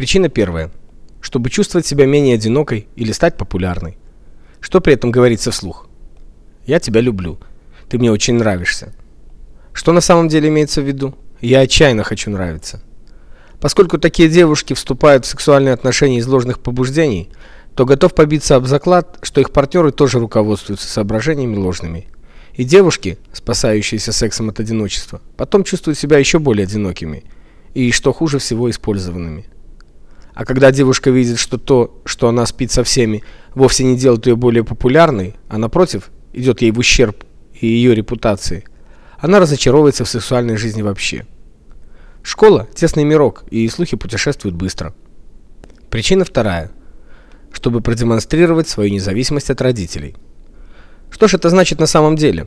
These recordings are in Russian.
Причина первая. Чтобы чувствовать себя менее одинокой или стать популярной. Что при этом говорится вслух? Я тебя люблю. Ты мне очень нравишься. Что на самом деле имеется в виду? Я отчаянно хочу нравиться. Поскольку такие девушки вступают в сексуальные отношения из ложных побуждений, то готов побиться об заклад, что их партнеры тоже руководствуются соображениями ложными. И девушки, спасающиеся сексом от одиночества, потом чувствуют себя еще более одинокими и, что хуже всего, использованными. А когда девушка видит, что то, что она спит со всеми, вовсе не делает ее более популярной, а напротив, идет ей в ущерб и ее репутации, она разочаровывается в сексуальной жизни вообще. Школа тесный мирок, и слухи путешествуют быстро. Причина вторая чтобы продемонстрировать свою независимость от родителей. Что ж это значит на самом деле?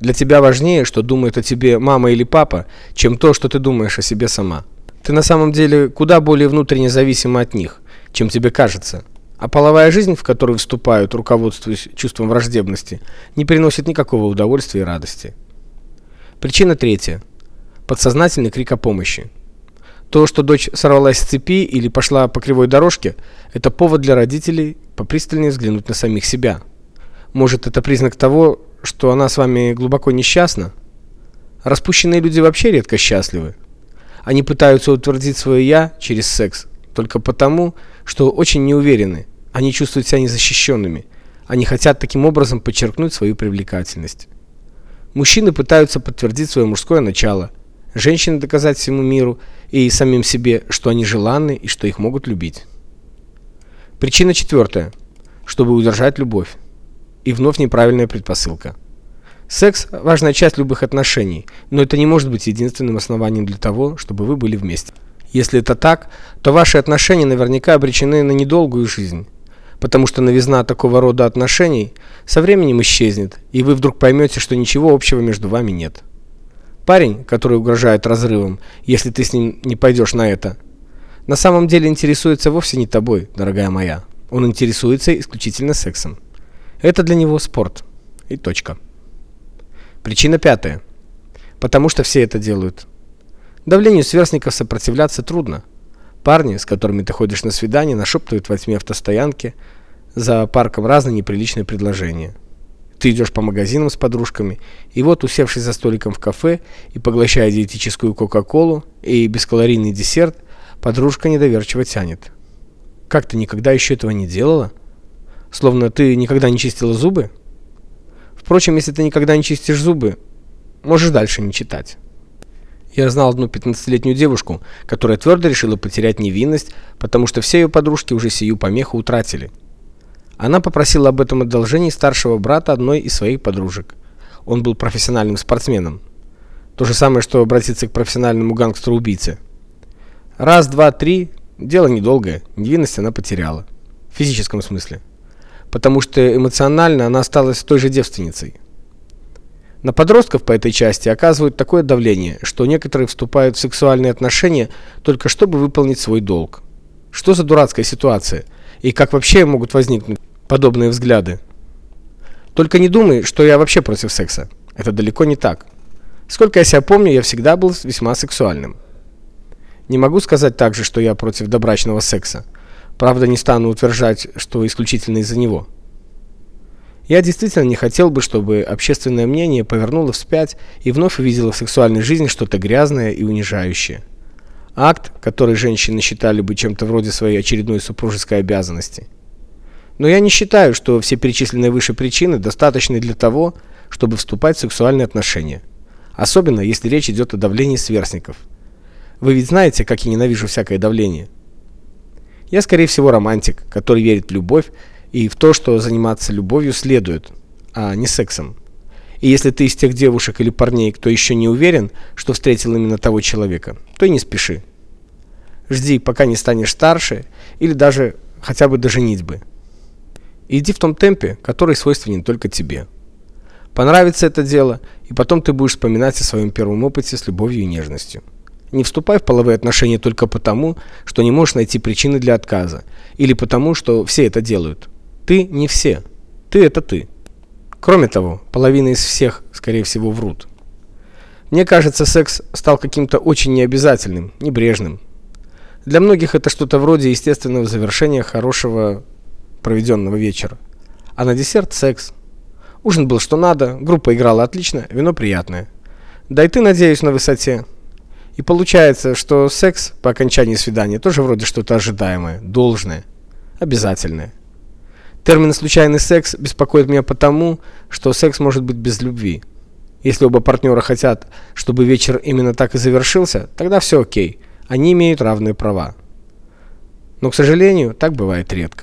Для тебя важнее, что думает о тебе мама или папа, чем то, что ты думаешь о себе сама. Ты на самом деле куда более внутренне зависима от них, чем тебе кажется. А половая жизнь, в которую вступают, руководствуясь чувством враждебности, не приносит никакого удовольствия и радости. Причина третья. Подсознательный крик о помощи. То, что дочь сорвалась с цепи или пошла по кривой дорожке, это повод для родителей попристальнее взглянуть на самих себя. Может, это признак того, что она с вами глубоко несчастна? Распущенные люди вообще редко счастливы. Они пытаются утвердить свое я через секс только потому, что очень неуверены. Они чувствуют себя незащищенными. Они хотят таким образом подчеркнуть свою привлекательность. Мужчины пытаются подтвердить свое мужское начало, женщины доказать всему миру и самим себе, что они желанны и что их могут любить. Причина четвертая. Чтобы удержать любовь. И вновь неправильная предпосылка. Секс важная часть любых отношений, но это не может быть единственным основанием для того, чтобы вы были вместе. Если это так, то ваши отношения наверняка обречены на недолгую жизнь потому что новизна такого рода отношений со временем исчезнет, и вы вдруг поймете, что ничего общего между вами нет. Парень, который угрожает разрывом, если ты с ним не пойдешь на это, на самом деле интересуется вовсе не тобой, дорогая моя. Он интересуется исключительно сексом. Это для него спорт. И точка. Причина пятая. Потому что все это делают. Давлению сверстников сопротивляться трудно. Парни, с которыми ты ходишь на свидание, нашептывают во тьме автостоянки за парком разные неприличные предложения. Ты идешь по магазинам с подружками, и вот, усевшись за столиком в кафе и поглощая диетическую кока-колу и бескалорийный десерт, подружка недоверчиво тянет. Как ты никогда еще этого не делала? Словно ты никогда не чистила зубы? Впрочем, если ты никогда не чистишь зубы, можешь дальше не читать. Я знал одну 15-летнюю девушку, которая твердо решила потерять невинность, потому что все ее подружки уже сию помеху утратили. Она попросила об этом одолжении старшего брата одной из своих подружек. Он был профессиональным спортсменом. То же самое, что обратиться к профессиональному гангстеру-убийце. Раз, два, три, дело недолгое, невинность она потеряла. В физическом смысле. Потому что эмоционально она осталась той же девственницей. На подростков по этой части оказывают такое давление, что некоторые вступают в сексуальные отношения только чтобы выполнить свой долг. Что за дурацкая ситуация? И как вообще могут возникнуть подобные взгляды? Только не думай, что я вообще против секса. Это далеко не так. Сколько я себя помню, я всегда был весьма сексуальным. Не могу сказать также, что я против добрачного секса. Правда, не стану утверждать, что исключительно из-за него. Я действительно не хотел бы, чтобы общественное мнение повернуло вспять и вновь увидело в сексуальной жизни что-то грязное и унижающее. Акт, который женщины считали бы чем-то вроде своей очередной супружеской обязанности. Но я не считаю, что все перечисленные выше причины достаточны для того, чтобы вступать в сексуальные отношения. Особенно, если речь идет о давлении сверстников. Вы ведь знаете, как я ненавижу всякое давление. Я, скорее всего, романтик, который верит в любовь и в то, что заниматься любовью следует, а не сексом. И если ты из тех девушек или парней, кто еще не уверен, что встретил именно того человека, то и не спеши. Жди, пока не станешь старше, или даже хотя бы до женитьбы. Иди в том темпе, который свойственен только тебе. Понравится это дело, и потом ты будешь вспоминать о своем первом опыте с любовью и нежностью. Не вступай в половые отношения только потому, что не можешь найти причины для отказа, или потому, что все это делают. Ты не все. Ты это ты. Кроме того, половина из всех, скорее всего, врут. Мне кажется, секс стал каким-то очень необязательным, небрежным. Для многих это что-то вроде естественного завершения хорошего проведенного вечера. А на десерт секс. Ужин был что надо, группа играла отлично, вино приятное. Да и ты, надеюсь, на высоте. И получается, что секс по окончании свидания тоже вроде что-то ожидаемое, должное, обязательное. Термин случайный секс беспокоит меня потому, что секс может быть без любви. Если оба партнера хотят, чтобы вечер именно так и завершился, тогда все о'кей. Они имеют равные права. Но, к сожалению, так бывает редко.